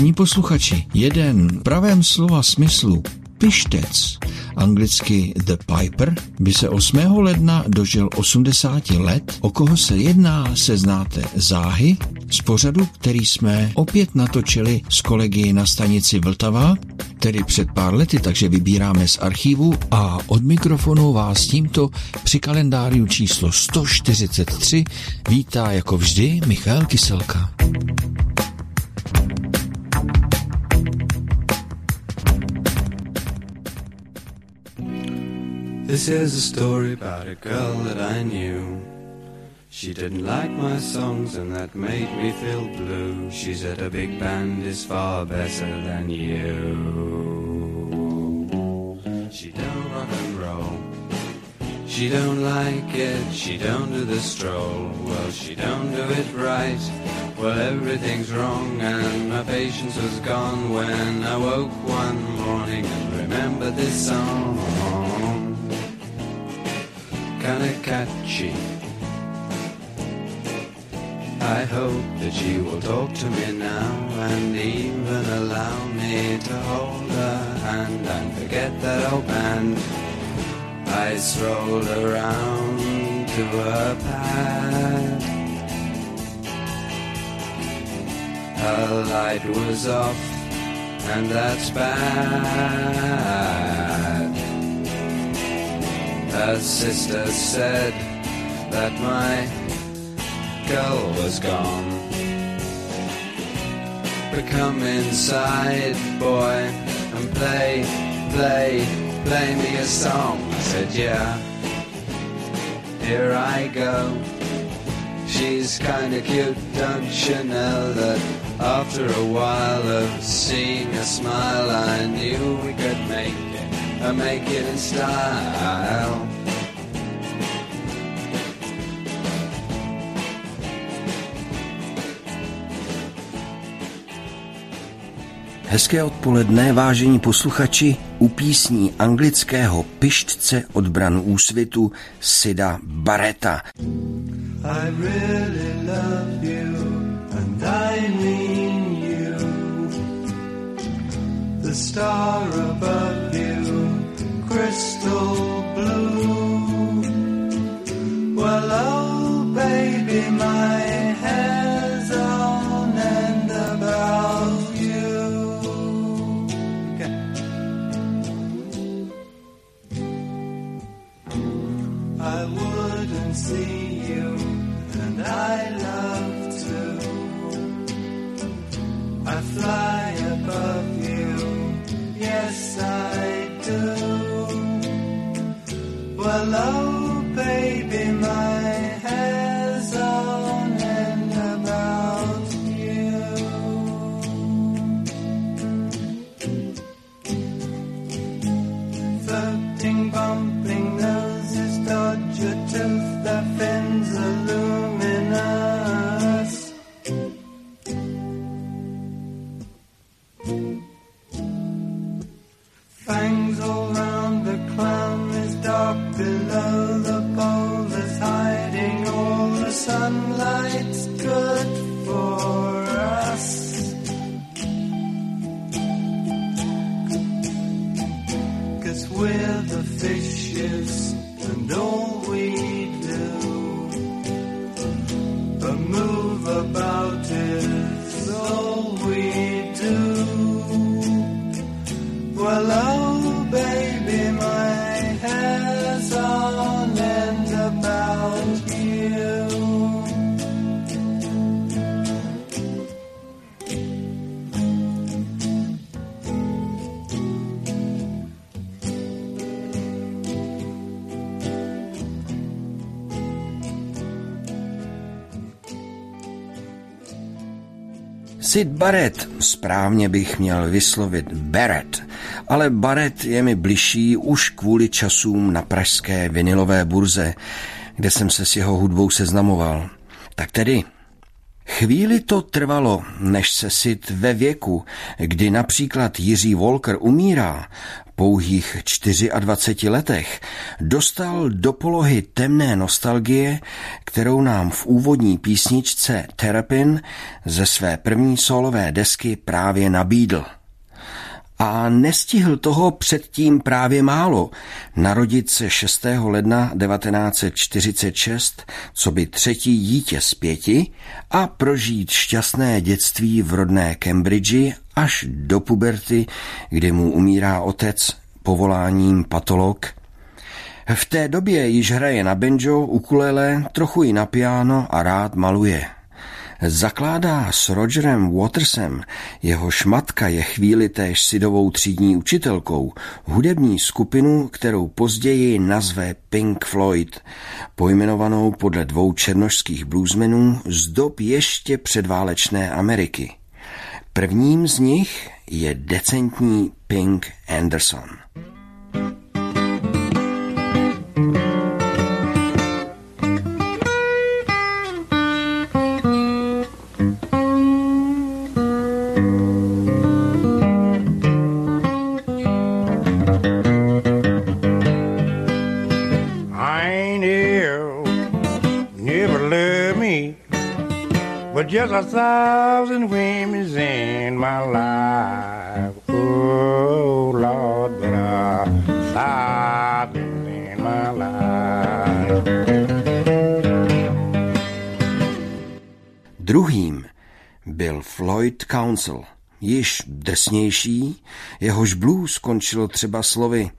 Vážení posluchači, jeden v pravém slova smyslu pištec, anglicky The Piper, by se 8. ledna dožil 80 let. O koho se jedná, se znáte záhy z pořadu, který jsme opět natočili s kolegy na stanici Vltava, tedy před pár lety, takže vybíráme z archivu a od mikrofonu vás tímto při kalendáriu číslo 143 vítá jako vždy Michal Kyselka. This is a story about a girl that I knew. She didn't like my songs and that made me feel blue. She said a big band is far better than you. She don't rock and roll. She don't like it, she don't do the stroll. Well, she don't do it right. Well, everything's wrong and my patience was gone when I woke one morning and remembered this song kinda catchy. I hope that you will talk to me now and even allow me to hold her hand and forget that old band. I strolled around to her pad. Her light was off, and that's bad. Her sister said that my girl was gone. But come inside, boy, and play, play, play me a song. I said, yeah, here I go. She's kinda cute, don't you know that after a while of seeing a smile, I knew we could make and make it in style. Hezké odpoledne, vážení posluchači, u písní anglického pištce od branu úsvitu Sida Bareta. I really love you and I mean you The star above crystal Sid Barrett, správně bych měl vyslovit Barrett, ale Barrett je mi bližší už kvůli časům na pražské vinilové burze, kde jsem se s jeho hudbou seznamoval. Tak tedy, Chvíli to trvalo, než se sit ve věku, kdy například Jiří Volker umírá, pouhých 24 letech, dostal do polohy temné nostalgie, kterou nám v úvodní písničce Terapin ze své první solové desky právě nabídl a nestihl toho předtím právě málo. Narodit se 6. ledna 1946, co by třetí dítě z pěti a prožít šťastné dětství v rodné Cambridge až do puberty, kdy mu umírá otec povoláním patolog. V té době již hraje na banjo, ukulele, trochu i na piano a rád maluje. Zakládá s Rogerem Watersem, jeho šmatka je chvíli též Sidovou třídní učitelkou, hudební skupinu, kterou později nazve Pink Floyd, pojmenovanou podle dvou černožských bluesmenů z dob ještě předválečné Ameriky. Prvním z nich je decentní Pink Anderson. Just a thousand women in my life. Oh, Lord, but a thousand in my life. Druhým byl Floyd Council, již drsnější, jehož blues skončilo třeba slovy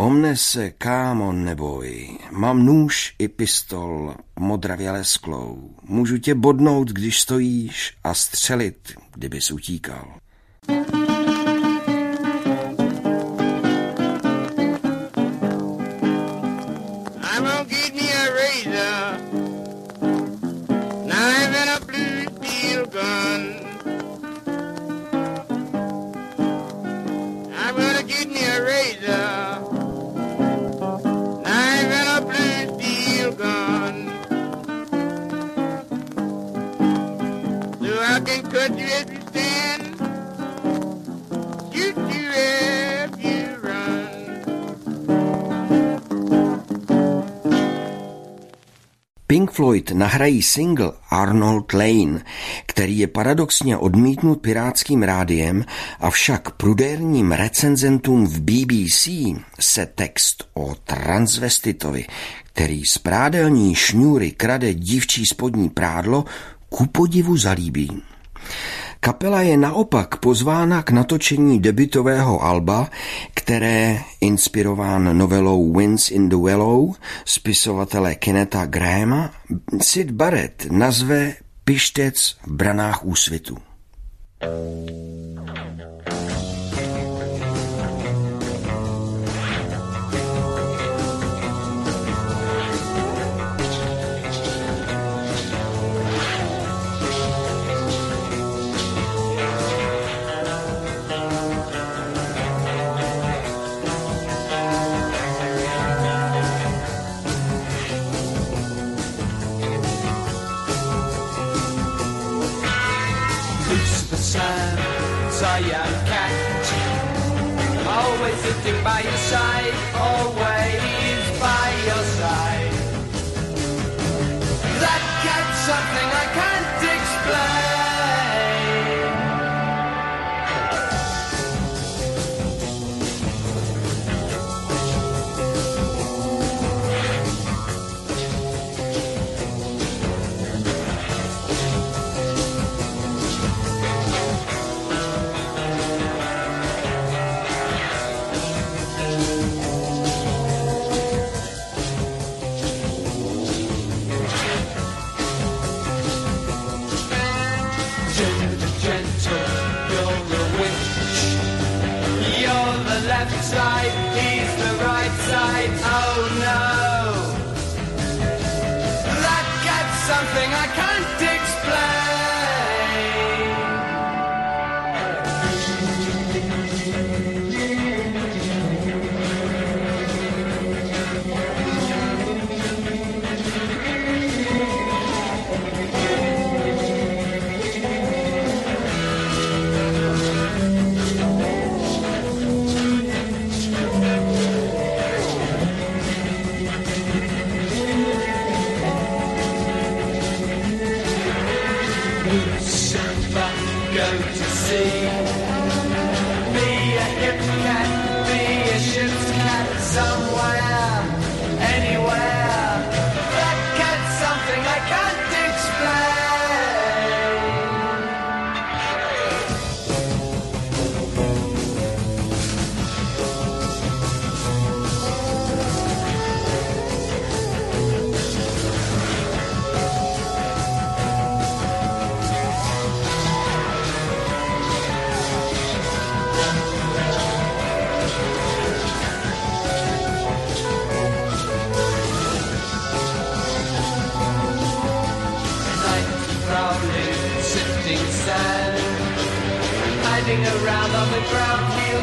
Omne se, kámo, neboj, mám nůž i pistol, modravě lesklou. Můžu tě bodnout, když stojíš a střelit, kdybys utíkal. Pink Floyd nahrají single Arnold Lane, který je paradoxně odmítnut pirátským rádiem, avšak prudérním recenzentům v BBC se text o transvestitovi, který z prádelní šňůry krade dívčí spodní prádlo, ku podivu zalíbí. Kapela je naopak pozvána k natočení debitového alba, které, inspirován novelou Winds in the Willow spisovatele Keneta Grahama, Sid Barrett nazve Pištec v branách úsvitu. by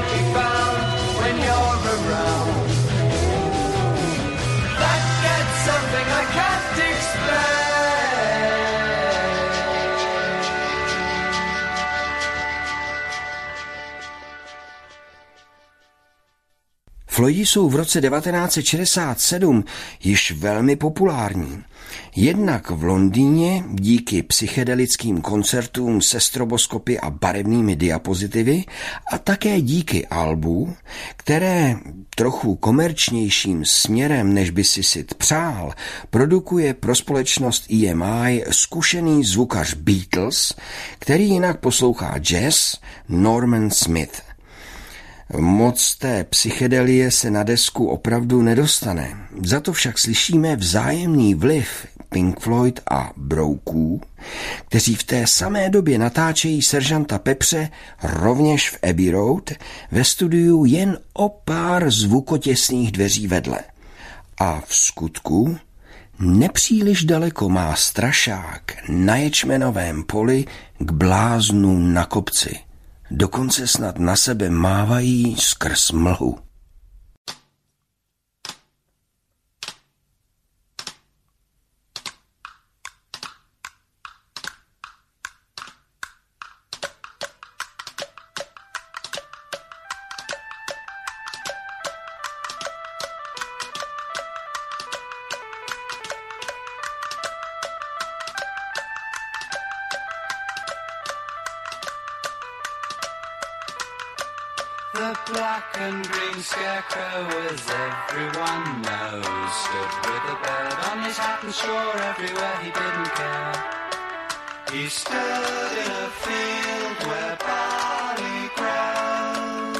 55. Floydi jsou v roce 1967 již velmi populární. Jednak v Londýně díky psychedelickým koncertům se stroboskopy a barevnými diapozitivy a také díky albu, které trochu komerčnějším směrem, než by si sit přál, produkuje pro společnost EMI zkušený zvukař Beatles, který jinak poslouchá jazz Norman Smith. Moc té psychedelie se na desku opravdu nedostane. Za to však slyšíme vzájemný vliv Pink Floyd a Brouků, kteří v té samé době natáčejí seržanta Pepře rovněž v Abbey Road ve studiu jen o pár zvukotěsných dveří vedle. A v skutku nepříliš daleko má strašák na ječmenovém poli k bláznu na kopci – dokonce snad na sebe mávají skrz mlhu. Stood with a bird on his hat and swore everywhere he didn't care. He stood in a field where barley grows.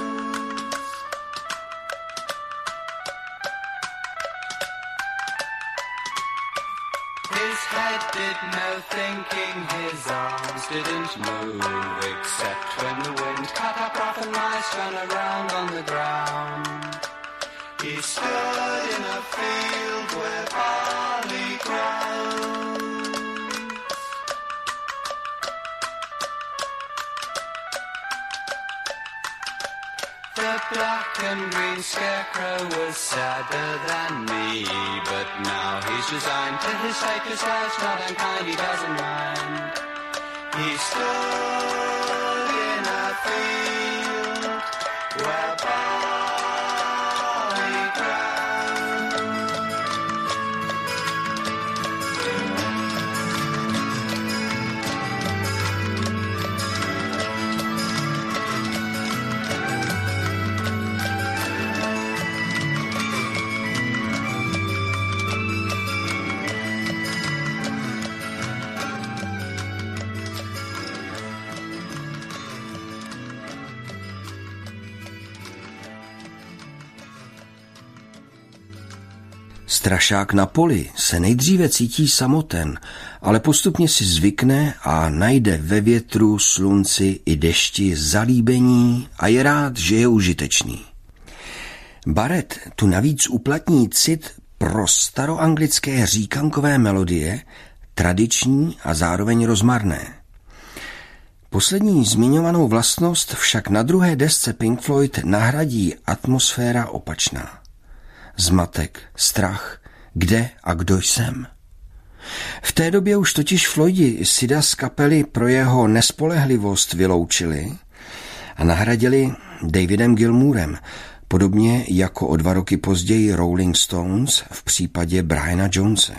His head did no thinking, his arms didn't move, except when the wind cut up rough and nice ran around on the ground. He stood in a field where barley grows. The black and green scarecrow was sadder than me, but now he's resigned to his fate, cause life's not unkind, he doesn't mind. He stood in a field where Strašák na poli se nejdříve cítí samoten, ale postupně si zvykne a najde ve větru, slunci i dešti zalíbení a je rád, že je užitečný. Barrett tu navíc uplatní cit pro staroanglické říkankové melodie, tradiční a zároveň rozmarné. Poslední zmiňovanou vlastnost však na druhé desce Pink Floyd nahradí atmosféra opačná zmatek, strach, kde a kdo jsem. V té době už totiž Floydi Sida z kapely pro jeho nespolehlivost vyloučili a nahradili Davidem Gilmourem, podobně jako o dva roky později Rolling Stones v případě Briana Jonese.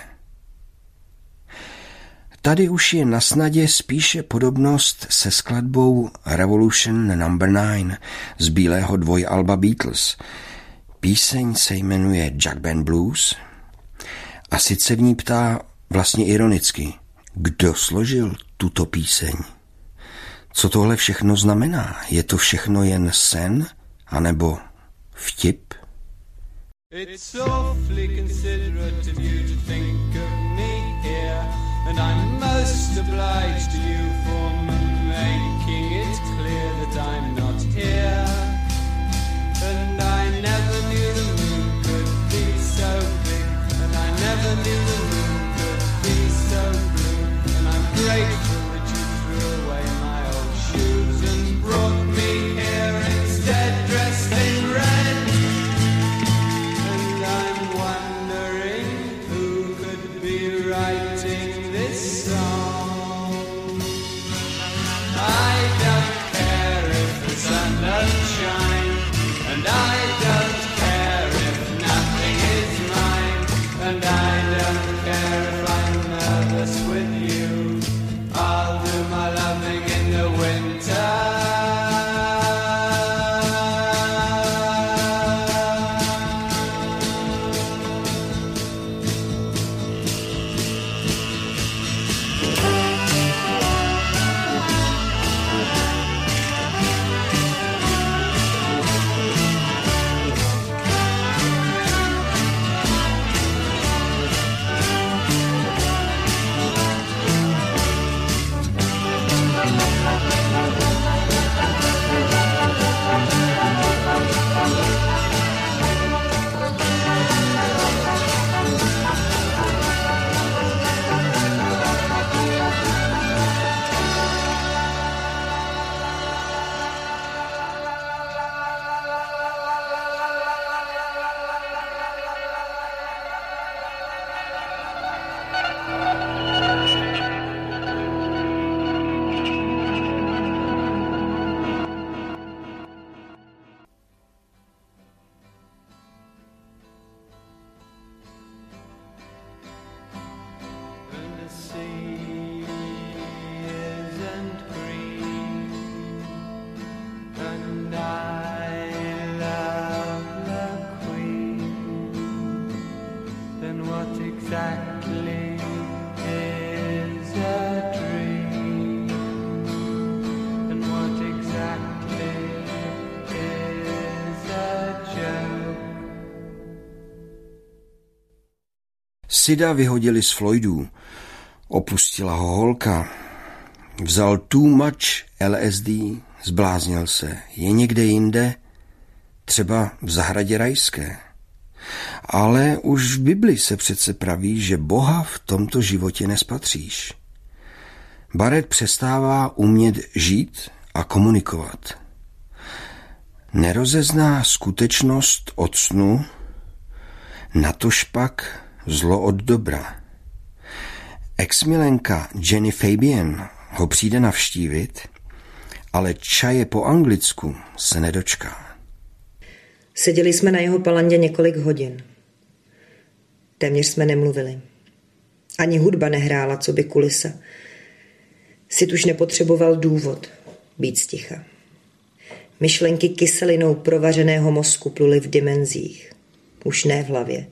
Tady už je na snadě spíše podobnost se skladbou Revolution No. 9 z bílého dvojalba Beatles – Píseň se jmenuje Jack Band Blues a sice v ní ptá vlastně ironicky, kdo složil tuto píseň. Co tohle všechno znamená? Je to všechno jen sen? anebo vtip? It's Sida vyhodili z Floydů. Opustila ho holka. Vzal too much LSD, zbláznil se. Je někde jinde? Třeba v zahradě rajské. Ale už v Bibli se přece praví, že Boha v tomto životě nespatříš. Baret přestává umět žít a komunikovat. Nerozezná skutečnost od snu, natož pak zlo od dobra. Exmilenka Jenny Fabian ho přijde navštívit, ale čaje po anglicku se nedočká. Seděli jsme na jeho palandě několik hodin. Téměř jsme nemluvili. Ani hudba nehrála, co by kulisa. Sit už nepotřeboval důvod být sticha. Myšlenky kyselinou provařeného mozku pluly v dimenzích. Už ne v hlavě,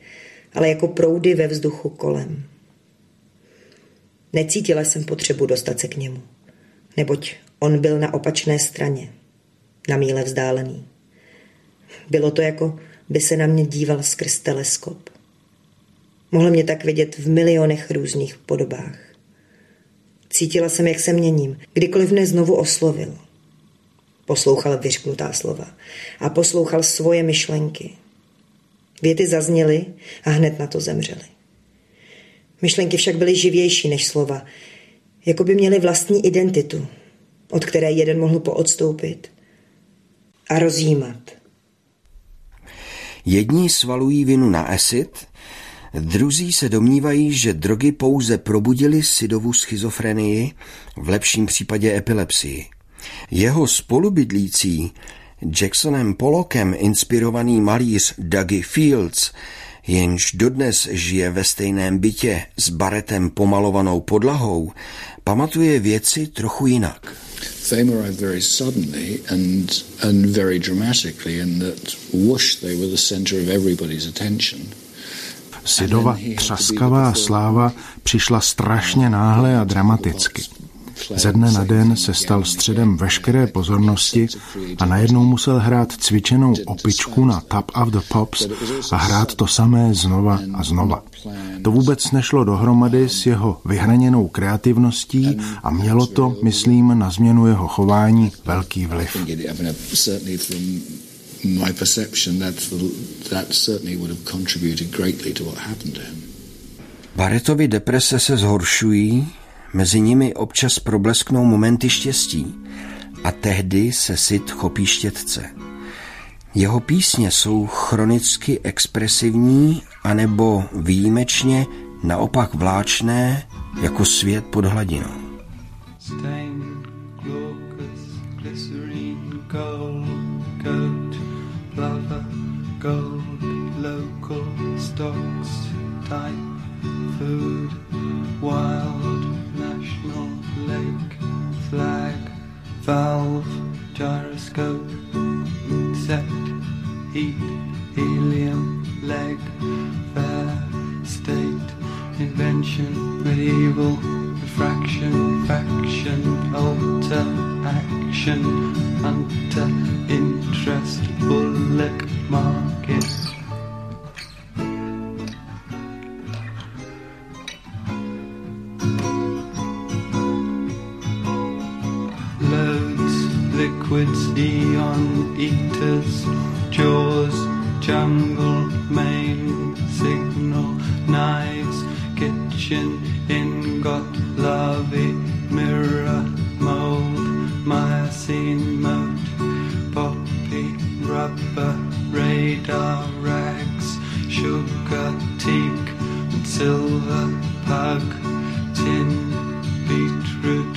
ale jako proudy ve vzduchu kolem. Necítila jsem potřebu dostat se k němu, neboť on byl na opačné straně, na míle vzdálený. Bylo to jako by se na mě díval skrz teleskop. Mohl mě tak vidět v milionech různých podobách. Cítila jsem, jak se měním, kdykoliv mne znovu oslovil. Poslouchal vyřknutá slova a poslouchal svoje myšlenky. Věty zazněly a hned na to zemřely. Myšlenky však byly živější než slova, jako by měly vlastní identitu, od které jeden mohl poodstoupit a rozjímat. Jedni svalují vinu na acid, druzí se domnívají, že drogy pouze probudili Sidovu schizofrenii, v lepším případě epilepsii. Jeho spolubydlící, Jacksonem Pollockem inspirovaný malíř Dougie Fields, jenž dodnes žije ve stejném bytě s baretem pomalovanou podlahou, pamatuje věci trochu jinak. Fame arrived very suddenly and, and very dramatically in that whoosh, they were the center of everybody's attention. Sidova třaskavá sláva přišla strašně náhle a dramaticky. Ze dne na den se stal středem veškeré pozornosti a najednou musel hrát cvičenou opičku na Top of the Pops a hrát to samé znova a znova. To vůbec nešlo dohromady s jeho vyhraněnou kreativností a mělo to, myslím, na změnu jeho chování velký vliv. my perception that that certainly would have contributed greatly to what happened to him. Baretovi deprese se zhoršují, Mezi nimi občas problesknou momenty štěstí a tehdy se Sid chopí štětce. Jeho písně jsou chronicky expresivní anebo výjimečně naopak vláčné jako svět pod hladinou. Stain, eon eaters, jaws, jungle, main, signal, knives, kitchen, ingot, larvae, mirror, mold, mycene, moat, poppy, rubber, radar, rags, sugar, teak, silver, pug, tin, beetroot,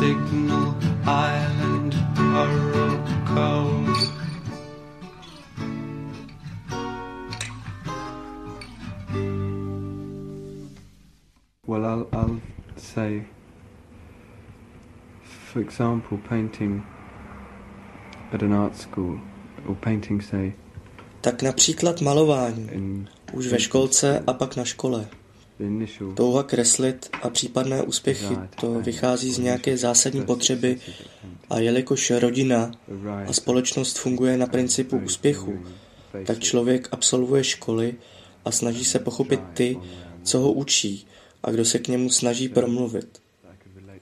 signal, island, cold. Well, I'll, I'll say, for example, painting at an art school, or painting, say, Tak například malování, už ve školce a pak na škole. Touha kreslit a případné úspěchy, to vychází z nějaké zásadní potřeby a jelikož rodina a společnost funguje na principu úspěchu, tak člověk absolvuje školy a snaží se pochopit ty, co ho učí a kdo se k němu snaží promluvit.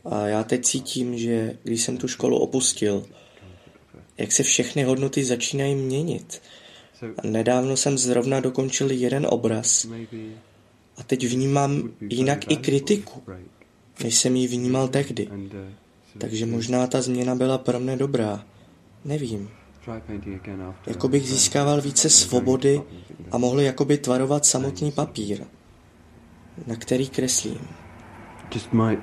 A já teď cítím, že když jsem tu školu opustil, jak se všechny hodnoty začínají měnit. A nedávno jsem zrovna dokončil jeden obraz a teď vnímám jinak i kritiku, než jsem ji vnímal tehdy. Takže možná ta změna byla pro mne dobrá. Nevím. Jako bych získával více svobody a mohl jakoby tvarovat samotný papír, na který kreslím. just might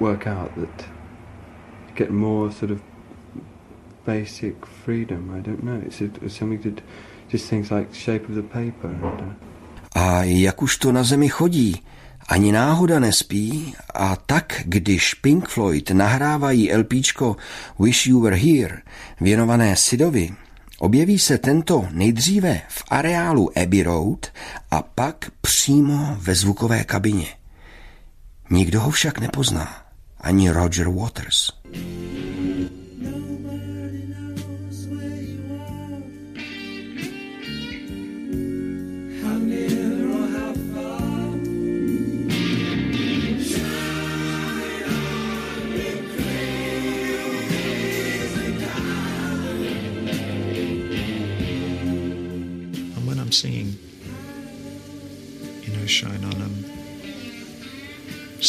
work out that get more sort of basic freedom. I don't know. It's, something to just things like shape of the paper. And, uh, A jak už to na zemi chodí, ani náhoda nespí a tak, když Pink Floyd nahrávají LPčko Wish You Were Here, věnované Sidovi, objeví se tento nejdříve v areálu Abbey Road a pak přímo ve zvukové kabině. Nikdo ho však nepozná, ani Roger Waters. And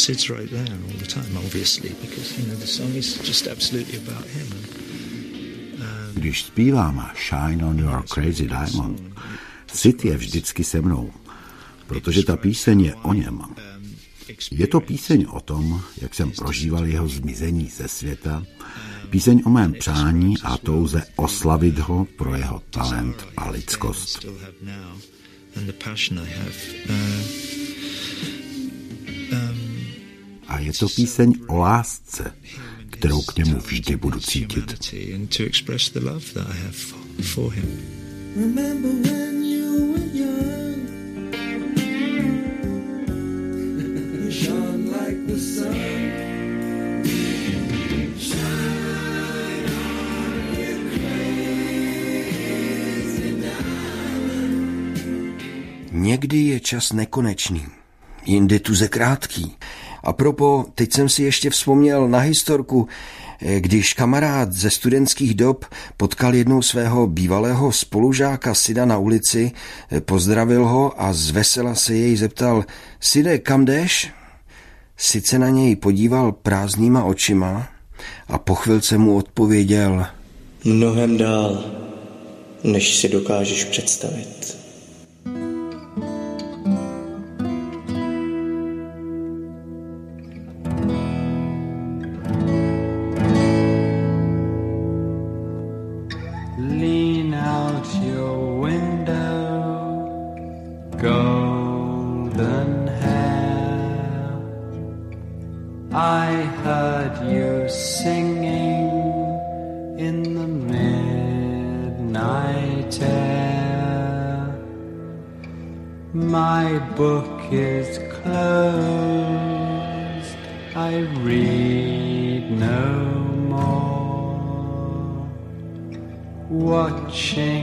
Sid's right there all the time, obviously, because, you know, the song is just absolutely about him. Když zpívám Shine on your crazy diamond, Sid je vždycky se mnou, protože ta píseň je o něm. Je to píseň o tom, jak jsem prožíval jeho zmizení ze světa, píseň o mém přání a touze oslavit ho pro jeho talent a lidskost. still have now and the passion I have. Uh, je to píseň o lásce, kterou k němu vždy budu cítit. Remember when you were young? you shone like the sun. Někdy je čas nekonečný, jindy tuze krátký. A propo, teď jsem si ještě vzpomněl na historku, eh, když kamarád ze studentských dob potkal jednou svého bývalého spolužáka Sida na ulici, eh, pozdravil ho a zvesela se jej zeptal, Side, kam jdeš? Sice na něj podíval prázdnýma očima a po chvilce mu odpověděl, Mnohem dál, než si dokážeš představit. change.